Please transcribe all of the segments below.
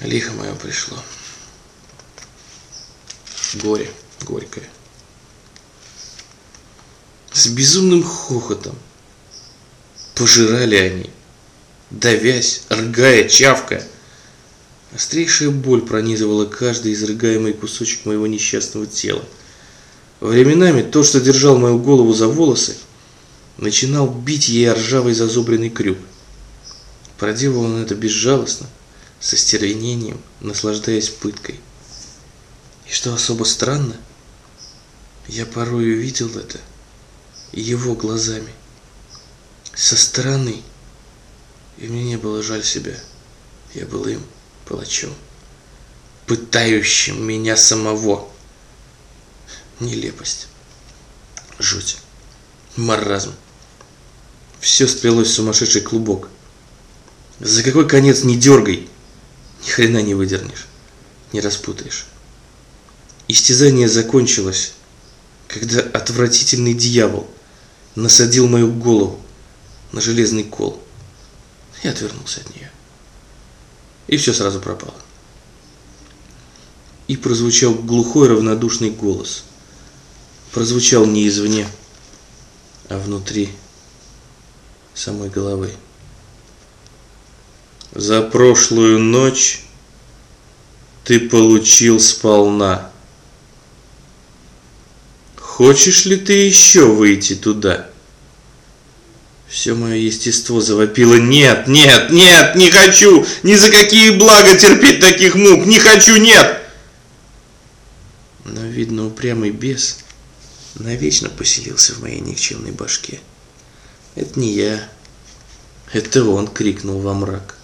Лихо мое пришло. Горе горькое. С безумным хохотом пожирали они, давясь, ргая, чавкая. Острейшая боль пронизывала каждый изрыгаемый кусочек моего несчастного тела. Временами то, что держал мою голову за волосы, начинал бить ей ржавый зазубренный крюк. Проделывал он это безжалостно, со стервенением, наслаждаясь пыткой. И что особо странно, я порой увидел это его глазами, со стороны, и мне не было жаль себя, я был им, палачом, пытающим меня самого. Нелепость, жуть, маразм. Все сплелось в сумасшедший клубок. За какой конец не дергай, ни хрена не выдернешь, не распутаешь. Истязание закончилось, когда отвратительный дьявол насадил мою голову на железный кол и отвернулся от нее. И все сразу пропало. И прозвучал глухой равнодушный голос. Прозвучал не извне, а внутри самой головы. За прошлую ночь ты получил сполна. Хочешь ли ты еще выйти туда? Все мое естество завопило «Нет, нет, нет, не хочу! Ни за какие блага терпеть таких мук! Не хочу, нет!» Но, видно, упрямый бес навечно поселился в моей никчемной башке. Это не я, это он крикнул во мрак.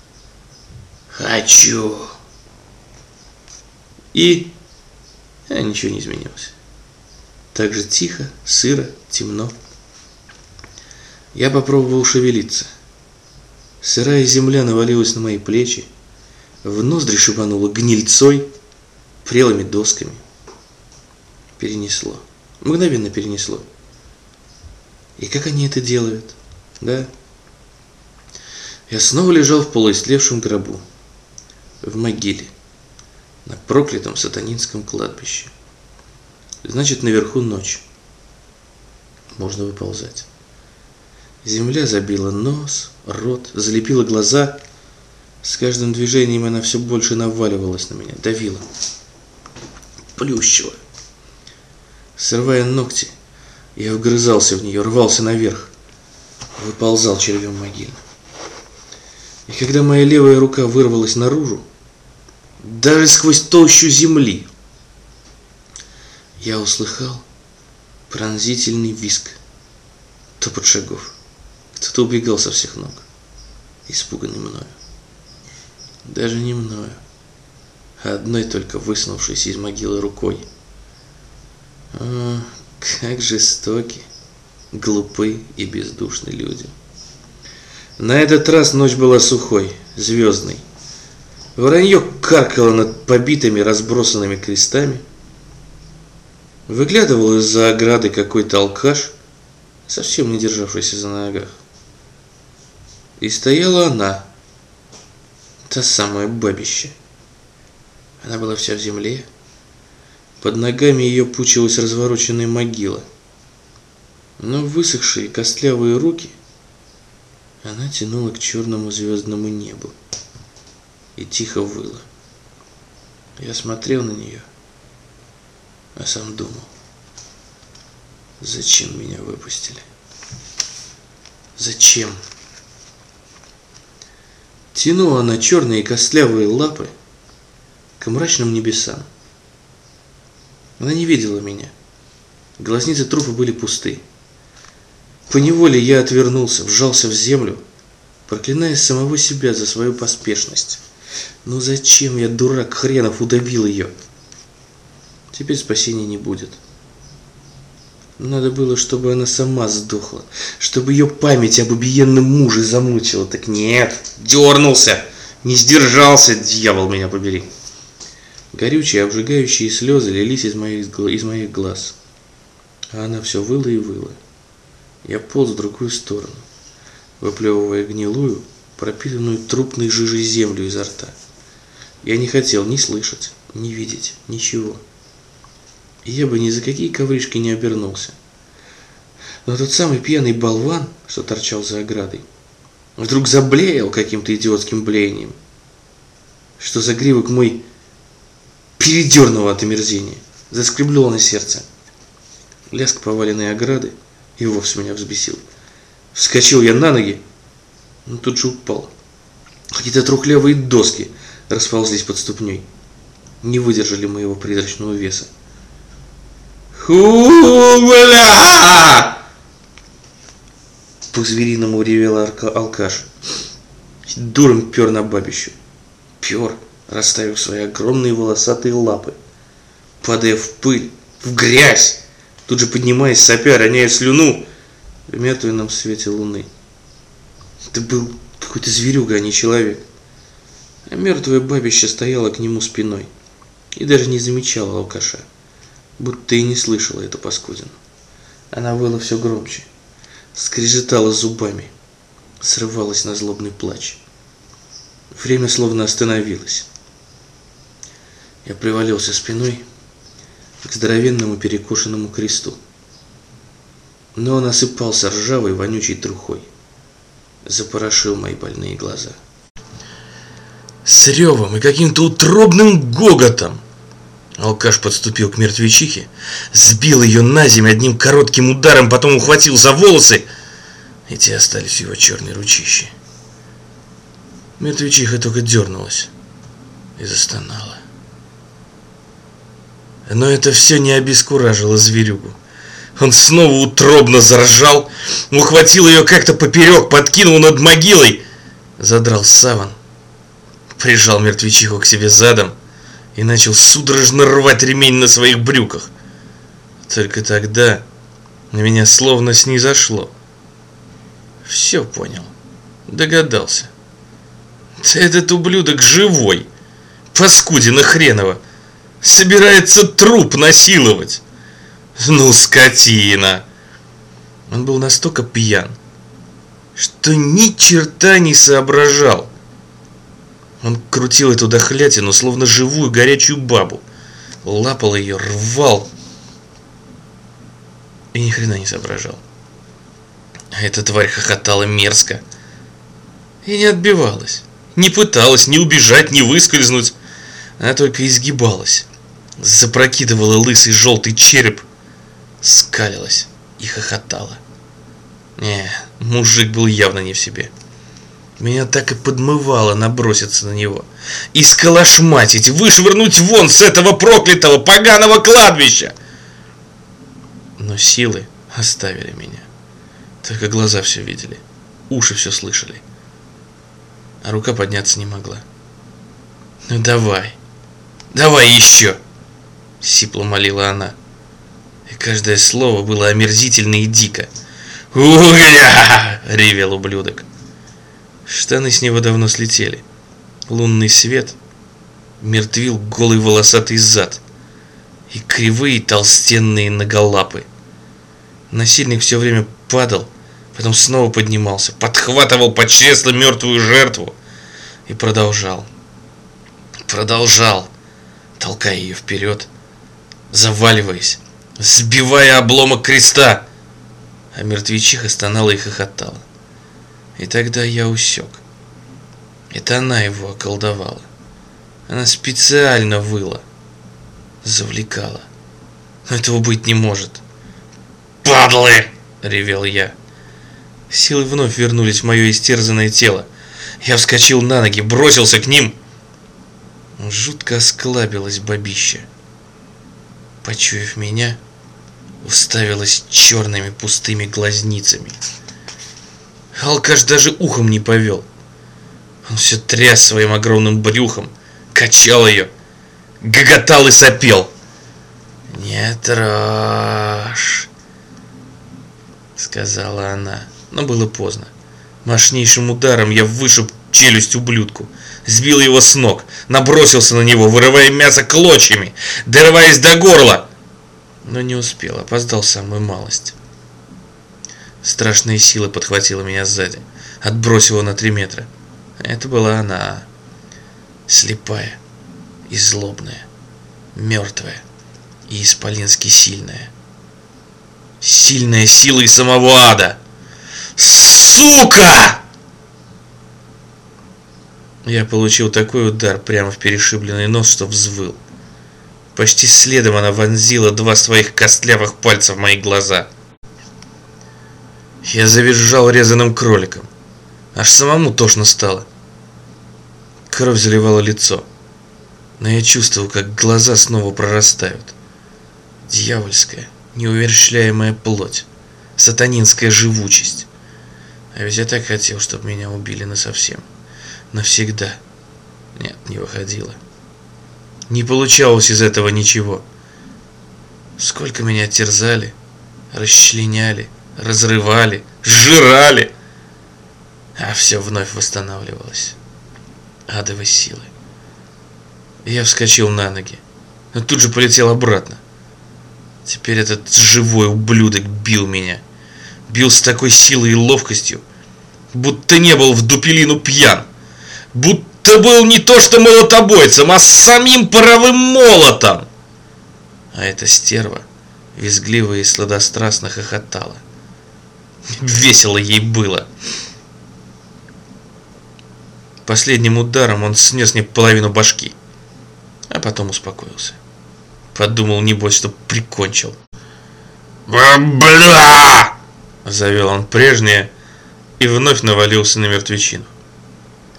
«Хочу!» И а ничего не изменилось. Так же тихо, сыро, темно. Я попробовал шевелиться. Сырая земля навалилась на мои плечи, в ноздри шибануло гнильцой, прелыми досками. Перенесло. Мгновенно перенесло. И как они это делают? Да? Я снова лежал в полуистлевшем гробу, в могиле, на проклятом сатанинском кладбище. Значит, наверху ночь. Можно выползать. Земля забила нос, рот, залепила глаза. С каждым движением она все больше наваливалась на меня, давила. Плющила. Срывая ногти, я вгрызался в нее, рвался наверх. Выползал червем могильным. И когда моя левая рука вырвалась наружу, даже сквозь толщу земли, я услыхал пронзительный виск, топот шагов. Кто-то убегал со всех ног, испуганный мною. Даже не мною, а одной только высунувшейся из могилы рукой. О, как жестоки, глупы и бездушны люди. На этот раз ночь была сухой, звездной. Воронье каркало над побитыми разбросанными крестами – Выглядывал из-за ограды какой-то алкаш, совсем не державшийся за ногах. И стояла она, та самая бабища. Она была вся в земле. Под ногами ее пучилась развороченная могила. Но высохшие костлявые руки она тянула к черному звездному небу и тихо выла. Я смотрел на нее а сам думал, зачем меня выпустили? Зачем? Тянула она черные костлявые лапы к мрачным небесам. Она не видела меня. Глазницы трупа были пусты. Поневоле я отвернулся, вжался в землю, проклиная самого себя за свою поспешность. Ну зачем я, дурак хренов, удавил ее? Теперь спасения не будет. Надо было, чтобы она сама сдохла, чтобы ее память об убиенном муже замучила. Так нет, дернулся, не сдержался, дьявол меня побери. Горючие, обжигающие слезы лились из моих, из моих глаз. А она все выла и выла. Я полз в другую сторону, выплевывая гнилую, пропитанную трупной жижей землю изо рта. Я не хотел ни слышать, ни видеть, ничего. И я бы ни за какие ковришки не обернулся. Но тот самый пьяный болван, что торчал за оградой, вдруг заблеял каким-то идиотским блеянием, что загривок мой передернул от омерзения, заскребло на сердце. Лязг поваленной ограды и вовсе меня взбесил. Вскочил я на ноги, но тут же упал. Какие-то трухлявые доски расползлись под ступней. Не выдержали моего призрачного веса. «Ху-бля!» По-звериному ревел алкаш. Дуром пер на бабищу. Пер, расставив свои огромные волосатые лапы. Падая в пыль, в грязь, тут же поднимаясь, сопя, роняя слюну в мертвенном свете луны. Это был какой-то зверюга, а не человек. А мертвое бабище стояло к нему спиной и даже не замечала алкаша будто и не слышала эту паскудину. Она выла все громче, скрежетала зубами, срывалась на злобный плач. Время словно остановилось. Я привалился спиной к здоровенному перекошенному кресту. Но он осыпался ржавой вонючей трухой, запорошил мои больные глаза. С ревом и каким-то утробным гоготом Алкаш подступил к мертвечихе, сбил ее на землю одним коротким ударом, потом ухватил за волосы, и те остались его черной ручище. Мертвечиха только дернулась и застонала. Но это все не обескуражило зверюгу. Он снова утробно заржал, ухватил ее как-то поперек, подкинул над могилой, задрал саван, прижал мертвечиху к себе задом, и начал судорожно рвать ремень на своих брюках. Только тогда на меня словно снизошло. Все понял, догадался. Да этот ублюдок живой, паскудина хренова, собирается труп насиловать. Ну, скотина! Он был настолько пьян, что ни черта не соображал. Он крутил эту дохлятину, словно живую горячую бабу. Лапал ее, рвал. И ни хрена не соображал. А эта тварь хохотала мерзко. И не отбивалась. Не пыталась ни убежать, ни выскользнуть. Она только изгибалась. Запрокидывала лысый желтый череп. Скалилась и хохотала. Не, мужик был явно не в себе. Меня так и подмывало наброситься на него. И сколошматить, вышвырнуть вон с этого проклятого поганого кладбища. Но силы оставили меня. Только глаза все видели, уши все слышали. А рука подняться не могла. «Ну давай, давай еще!» Сипло молила она. И каждое слово было омерзительно и дико. «Угля!» — ревел ублюдок. Штаны с него давно слетели. Лунный свет мертвил голый волосатый зад и кривые толстенные наголапы. Насильник все время падал, потом снова поднимался, подхватывал под чресло мертвую жертву и продолжал. Продолжал, толкая ее вперед, заваливаясь, сбивая обломок креста, а мертвечиха стонала и хохотала. И тогда я усек. Это она его околдовала. Она специально выла. Завлекала. Но этого быть не может. «Падлы!» — ревел я. Силы вновь вернулись в мое истерзанное тело. Я вскочил на ноги, бросился к ним. Жутко осклабилась бабища. Почуяв меня, уставилась черными пустыми глазницами. Алкаш даже ухом не повел. Он все тряс своим огромным брюхом, качал ее, гоготал и сопел. «Не трожь», — сказала она, но было поздно. Мощнейшим ударом я вышиб челюсть ублюдку, сбил его с ног, набросился на него, вырывая мясо клочьями, дорываясь до горла. Но не успел, опоздал самую малость. Страшная сила подхватила меня сзади, отбросила на три метра. Это была она, слепая, и злобная, мертвая и исполински сильная. Сильная сила и самого ада. Сука! Я получил такой удар прямо в перешибленный нос, что взвыл. Почти следом она вонзила два своих костлявых пальца в мои глаза. Я завизжал резаным кроликом. Аж самому тошно стало. Кровь заливала лицо. Но я чувствовал, как глаза снова прорастают. Дьявольская, неувершляемая плоть. Сатанинская живучесть. А ведь я так хотел, чтобы меня убили насовсем. Навсегда. Нет, не выходило. Не получалось из этого ничего. Сколько меня терзали, расчленяли, разрывали, сжирали. А все вновь восстанавливалось. Адовой силы. Я вскочил на ноги, но тут же полетел обратно. Теперь этот живой ублюдок бил меня. Бил с такой силой и ловкостью, будто не был в дупелину пьян. Будто был не то что молотобойцем, а самим паровым молотом. А эта стерва визгливо и сладострастно хохотала. Весело ей было. Последним ударом он снес мне половину башки, а потом успокоился. Подумал, небось, что прикончил. «Бля!» Завел он прежнее и вновь навалился на мертвечину.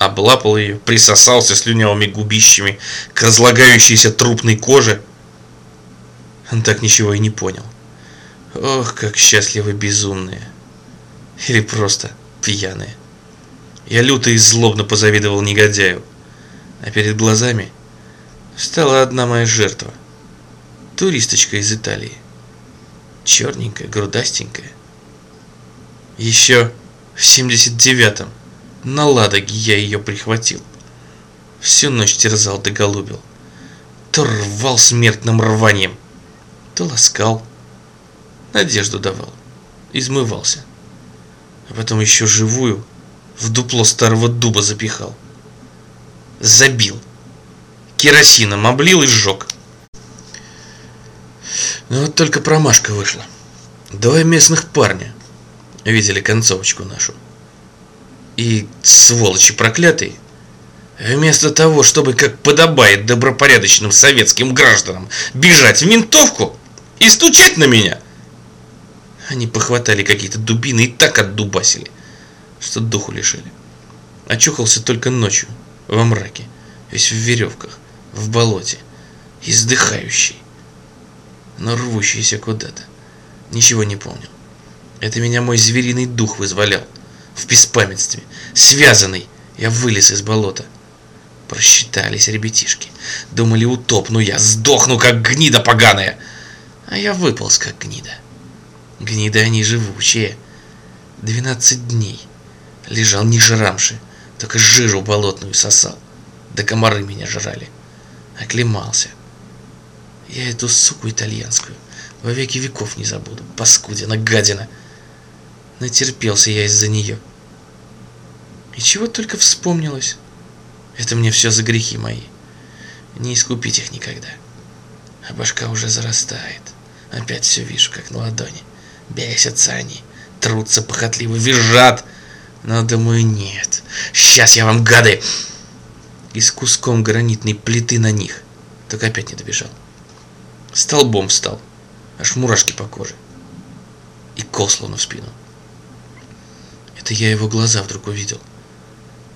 Облапал ее, присосался слюнявыми губищами к разлагающейся трупной коже. Он так ничего и не понял. Ох, как счастливы безумные. Или просто пьяные. Я люто и злобно позавидовал негодяю. А перед глазами стала одна моя жертва туристочка из Италии. Черненькая, грудастенькая. Еще в 79-м на Ладоге я ее прихватил. Всю ночь терзал да голубил. То рвал смертным рванием, то ласкал, надежду давал, измывался. А потом еще живую в дупло старого дуба запихал. Забил. Керосином облил и сжег. Но вот только промашка вышла. Двое местных парня видели концовочку нашу. И сволочи проклятые, вместо того, чтобы, как подобает добропорядочным советским гражданам, бежать в ментовку и стучать на меня, они похватали какие-то дубины и так отдубасили, что духу лишили. Очухался только ночью, во мраке, весь в веревках, в болоте, издыхающий но рвущийся куда-то. Ничего не помнил. Это меня мой звериный дух вызволял. В беспамятстве. Связанный. Я вылез из болота. Просчитались ребятишки. Думали, утопну я, сдохну, как гнида поганая. А я выполз, как гнида. Гниды они живучие. Двенадцать дней. Лежал не жрамши, только жижу болотную сосал. Да комары меня жрали. Оклемался. Я эту суку итальянскую во веки веков не забуду. Паскудина, гадина. Натерпелся я из-за нее. И чего только вспомнилось. Это мне все за грехи мои. Не искупить их никогда. А башка уже зарастает. Опять все вижу, как на ладони. Бесятся они. Трутся похотливо, визжат. Но думаю, нет. Сейчас я вам, гады! И с куском гранитной плиты на них. Только опять не добежал. Столбом встал, аж мурашки по коже. И кол словно в спину. Это я его глаза вдруг увидел.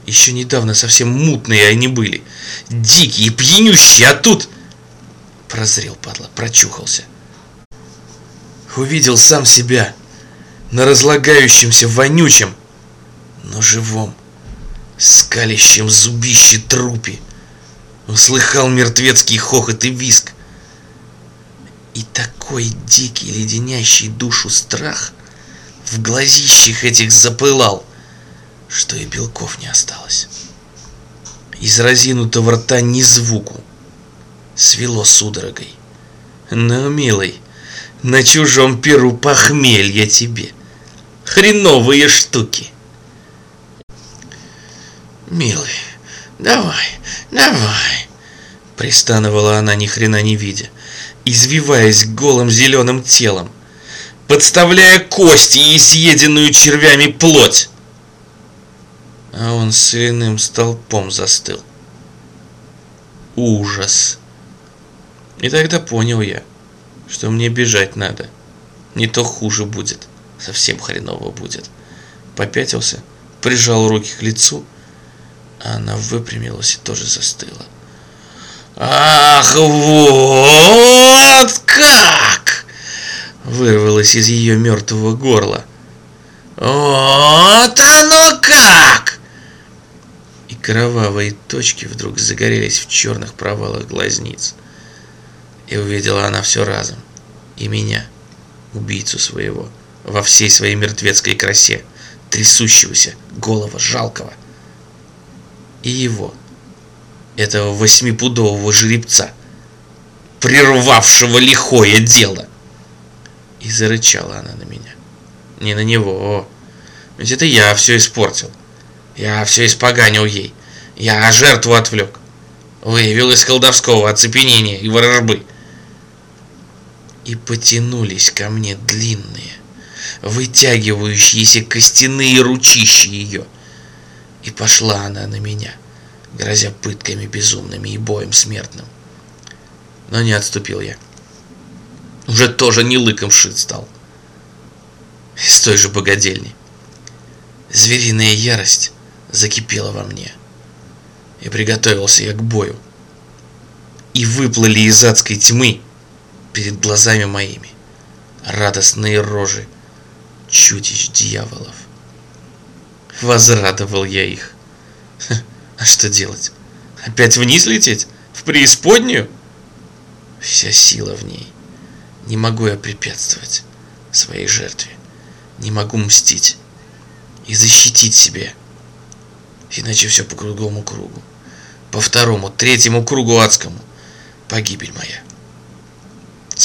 Еще недавно совсем мутные они были. Дикие, пьянющие, а тут... Прозрел, падла, прочухался. Увидел сам себя на разлагающемся, вонючем, но живом, скалящем зубище трупе. Услыхал мертвецкий хохот и виск. И такой дикий, леденящий душу страх в глазищах этих запылал, что и белков не осталось. Из разинутого рта ни звуку. Свело судорогой. Ну, милый, на чужом перу похмелья тебе. Хреновые штуки. Милый, давай, давай. Пристанывала она ни хрена не видя, извиваясь голым зеленым телом, подставляя кости и съеденную червями плоть. А он соляным столпом застыл. Ужас. И тогда понял я, что мне бежать надо. Не то хуже будет, совсем хреново будет. Попятился, прижал руки к лицу, а она выпрямилась и тоже застыла. «Ах, вот как!» Вырвалось из ее мертвого горла. «Вот оно как!» И кровавые точки вдруг загорелись в черных провалах глазниц. И увидела она все разом. И меня, убийцу своего, во всей своей мертвецкой красе, трясущегося, голого, жалкого. И его, этого восьмипудового жеребца, прервавшего лихое дело. И зарычала она на меня. Не на него. Ведь это я все испортил. Я все испоганил ей. Я жертву отвлек. Выявил из колдовского оцепенения и ворожбы. И потянулись ко мне длинные, вытягивающиеся костяные ручища ее. И пошла она на меня — грозя пытками безумными и боем смертным. Но не отступил я. Уже тоже не лыком шит стал. Из той же богадельни. Звериная ярость закипела во мне. И приготовился я к бою. И выплыли из адской тьмы перед глазами моими радостные рожи чудищ дьяволов. Возрадовал я их. А что делать? Опять вниз лететь? В преисподнюю? Вся сила в ней. Не могу я препятствовать своей жертве. Не могу мстить и защитить себя. Иначе все по круговому кругу. По второму, третьему кругу адскому. Погибель моя.